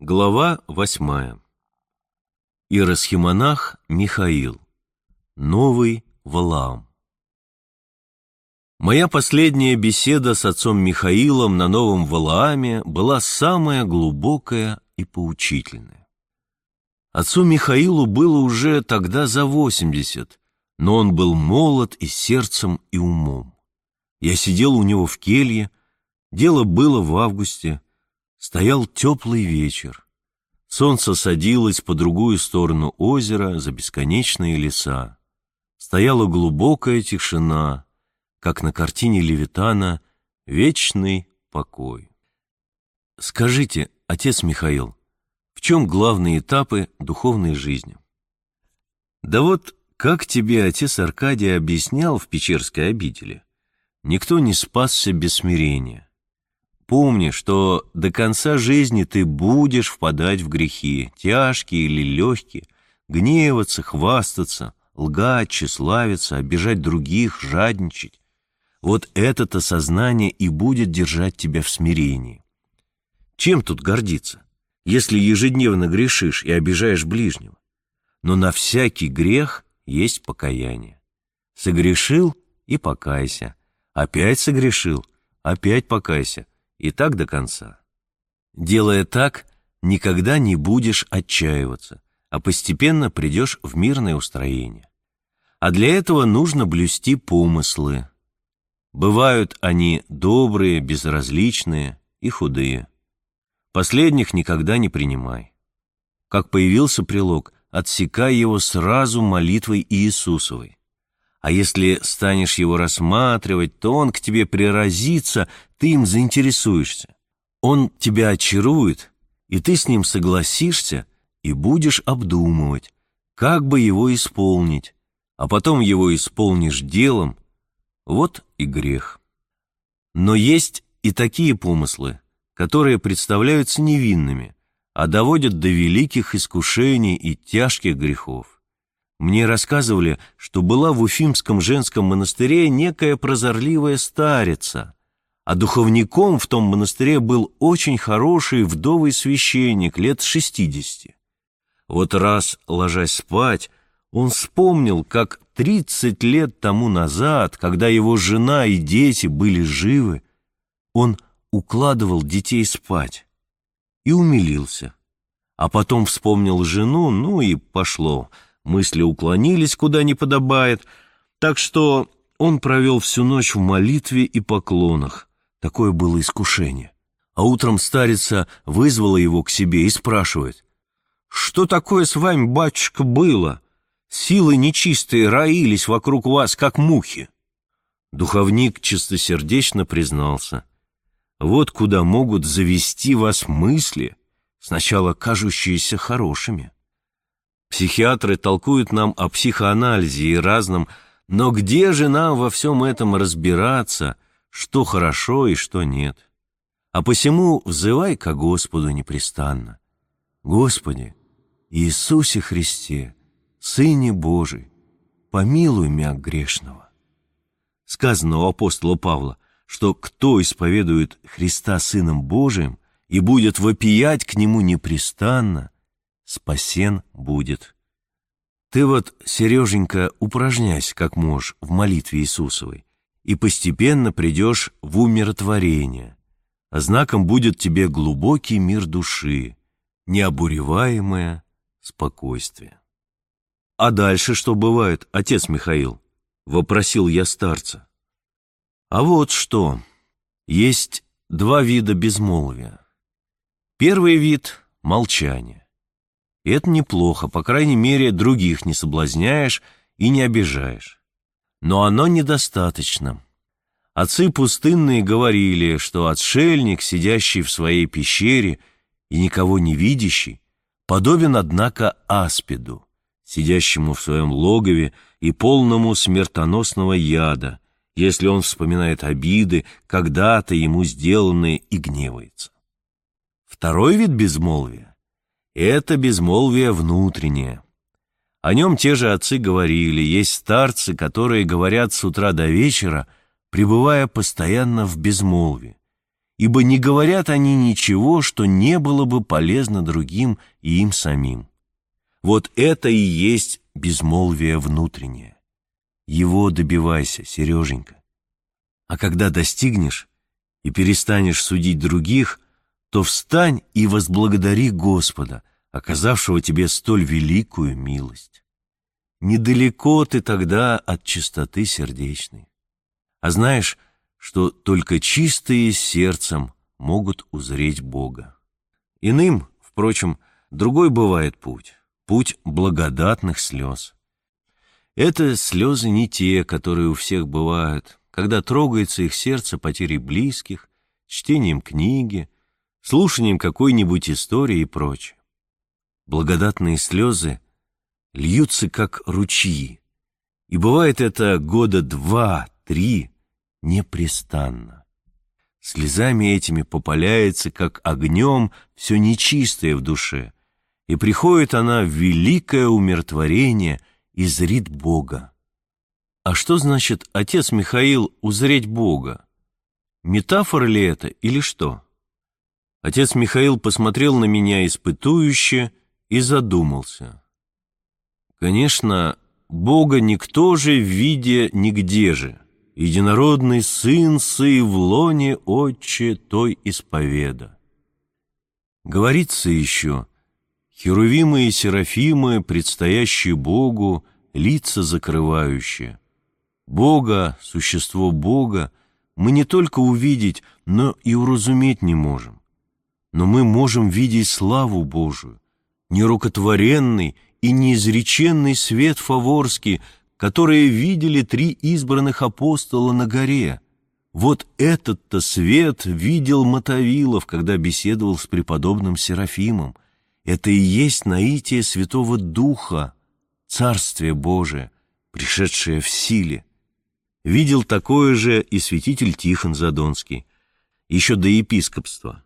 Глава восьмая. Иеросхимонах Михаил. Новый Валаам. Моя последняя беседа с отцом Михаилом на Новом Валааме была самая глубокая и поучительная. Отцу Михаилу было уже тогда за восемьдесят, но он был молод и сердцем, и умом. Я сидел у него в келье, дело было в августе, Стоял теплый вечер. Солнце садилось по другую сторону озера за бесконечные леса. Стояла глубокая тишина, как на картине Левитана «Вечный покой». Скажите, отец Михаил, в чем главные этапы духовной жизни? Да вот, как тебе отец Аркадий объяснял в Печерской обители, никто не спасся без смирения. Помни, что до конца жизни ты будешь впадать в грехи, тяжкие или легкие, гневаться, хвастаться, лгать, тщеславиться, обижать других, жадничать. Вот это-то сознание и будет держать тебя в смирении. Чем тут гордиться, если ежедневно грешишь и обижаешь ближнего? Но на всякий грех есть покаяние. Согрешил и покайся. Опять согрешил, опять покайся и так до конца. Делая так, никогда не будешь отчаиваться, а постепенно придешь в мирное устроение. А для этого нужно блюсти помыслы. Бывают они добрые, безразличные и худые. Последних никогда не принимай. Как появился прилог, отсекай его сразу молитвой Иисусовой. А если станешь его рассматривать, то он к тебе приразится, ты им заинтересуешься. Он тебя очарует, и ты с ним согласишься и будешь обдумывать, как бы его исполнить, а потом его исполнишь делом. Вот и грех. Но есть и такие помыслы, которые представляются невинными, а доводят до великих искушений и тяжких грехов. Мне рассказывали, что была в Уфимском женском монастыре некая прозорливая старица, а духовником в том монастыре был очень хороший вдовый священник лет шестидесяти. Вот раз, ложась спать, он вспомнил, как тридцать лет тому назад, когда его жена и дети были живы, он укладывал детей спать и умилился. А потом вспомнил жену, ну и пошло — мысли уклонились куда не подобает, так что он провел всю ночь в молитве и поклонах. Такое было искушение. А утром старица вызвала его к себе и спрашивает, «Что такое с вами, батюшка, было? Силы нечистые роились вокруг вас, как мухи». Духовник чистосердечно признался, «Вот куда могут завести вас мысли, сначала кажущиеся хорошими». Психиатры толкуют нам о психоанализе и разном, но где же нам во всем этом разбираться, что хорошо и что нет? А посему взывай ко Господу непрестанно. Господи, Иисусе Христе, Сыне Божий, помилуй меня грешного. Сказано у апостола Павла, что кто исповедует Христа Сыном Божиим и будет вопиять к Нему непрестанно, спасен будет. Ты вот, Сереженька, упражняйся как можешь в молитве Иисусовой, и постепенно придешь в умиротворение, а знаком будет тебе глубокий мир души, необуреваемое спокойствие. «А дальше что бывает, отец Михаил?» — вопросил я старца. «А вот что. Есть два вида безмолвия. Первый вид — молчание. И это неплохо, по крайней мере, других не соблазняешь и не обижаешь. Но оно недостаточно. Отцы пустынные говорили, что отшельник, сидящий в своей пещере и никого не видящий, подобен, однако, аспиду, сидящему в своем логове и полному смертоносного яда, если он вспоминает обиды, когда-то ему сделанные, и гневается. Второй вид безмолвия это безмолвие внутреннее. О нем те же отцы говорили, есть старцы, которые говорят с утра до вечера, пребывая постоянно в безмолвии. ибо не говорят они ничего, что не было бы полезно другим и им самим. Вот это и есть безмолвие внутреннее. Его добивайся, Сереженька. А когда достигнешь и перестанешь судить других, то встань и возблагодари Господа, оказавшего тебе столь великую милость. Недалеко ты тогда от чистоты сердечной. А знаешь, что только чистые сердцем могут узреть Бога. Иным, впрочем, другой бывает путь, путь благодатных слез. Это слезы не те, которые у всех бывают, когда трогается их сердце потерей близких, чтением книги, слушанием какой-нибудь истории и прочее. Благодатные слезы льются, как ручьи, и бывает это года два-три непрестанно. Слезами этими попаляется, как огнем, все нечистое в душе, и приходит она в великое умиротворение и зрит Бога. А что значит отец Михаил узреть Бога? Метафора ли это или что? Отец Михаил посмотрел на меня испытующе и задумался. Конечно, Бога никто же в виде нигде же. Единородный сын сы в лоне отче той исповеда. Говорится еще, херувимы и серафимы, предстоящие Богу, лица закрывающие. Бога, существо Бога, мы не только увидеть, но и уразуметь не можем. Но мы можем видеть славу Божию, нерукотворенный и неизреченный свет фаворский, которые видели три избранных апостола на горе. Вот этот-то свет видел Мотовилов, когда беседовал с преподобным Серафимом. Это и есть наитие Святого Духа, Царствие Божие, пришедшее в силе. Видел такое же и святитель Тихон Задонский, еще до епископства.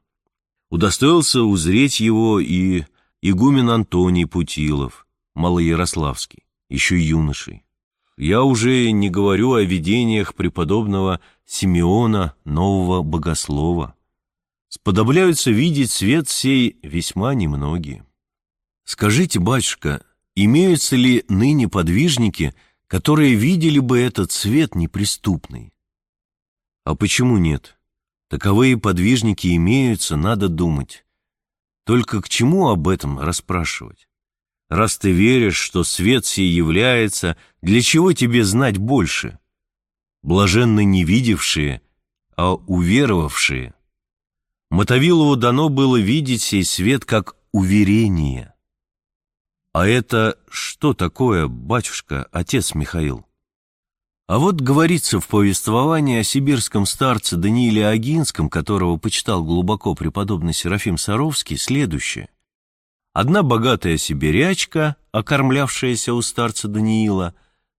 Удостоился узреть его и игумен Антоний Путилов, Малоярославский, еще юношей. Я уже не говорю о видениях преподобного Симеона, нового богослова. Сподобляются видеть свет сей весьма немногие. Скажите, батюшка, имеются ли ныне подвижники, которые видели бы этот свет неприступный? А почему нет? Таковые подвижники имеются, надо думать. Только к чему об этом расспрашивать? Раз ты веришь, что свет сей является, для чего тебе знать больше? Блаженны не видевшие, а уверовавшие. Мотовилову дано было видеть сей свет как уверение. А это что такое, батюшка, отец Михаил? А вот говорится в повествовании о сибирском старце Данииле Агинском, которого почитал глубоко преподобный Серафим Саровский, следующее. Одна богатая сибирячка, окормлявшаяся у старца Даниила,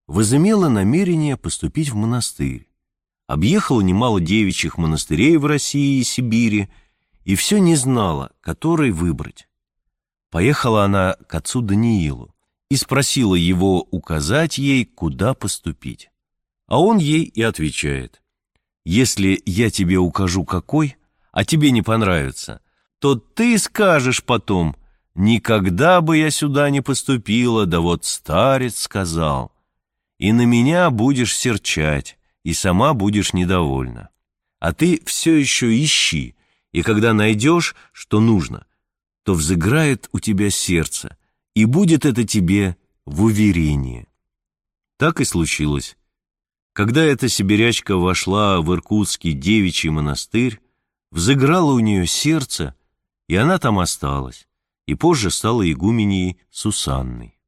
возымела намерение поступить в монастырь. Объехала немало девичьих монастырей в России и Сибири, и все не знала, который выбрать. Поехала она к отцу Даниилу и спросила его указать ей, куда поступить. А он ей и отвечает, «Если я тебе укажу какой, а тебе не понравится, то ты скажешь потом, никогда бы я сюда не поступила, да вот старец сказал, и на меня будешь серчать, и сама будешь недовольна. А ты все еще ищи, и когда найдешь, что нужно, то взыграет у тебя сердце, и будет это тебе в уверение. Так и случилось. Когда эта сибирячка вошла в Иркутский девичий монастырь, взыграло у нее сердце, и она там осталась, и позже стала игуменей Сусанной.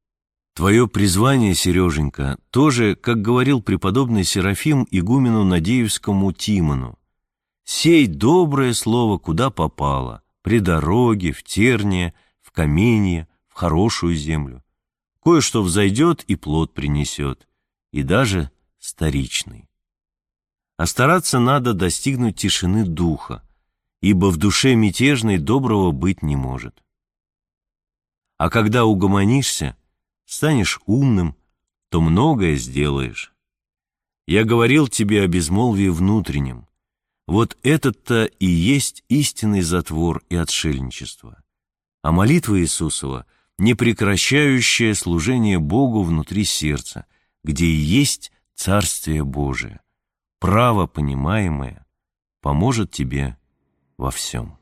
Твое призвание, Сереженька, тоже, как говорил преподобный Серафим игумену Надеевскому Тимону, «Сей доброе слово куда попало, при дороге, в терне, в каменье, в хорошую землю. Кое-что взойдет и плод принесет, и даже старичный. А стараться надо достигнуть тишины духа, ибо в душе мятежной доброго быть не может. А когда угомонишься, станешь умным, то многое сделаешь. Я говорил тебе о безмолвии внутреннем. Вот этот-то и есть истинный затвор и отшельничество. А молитва Иисусова — непрекращающее служение Богу внутри сердца, где и есть Царствие Божие, право понимаемое, поможет тебе во всем.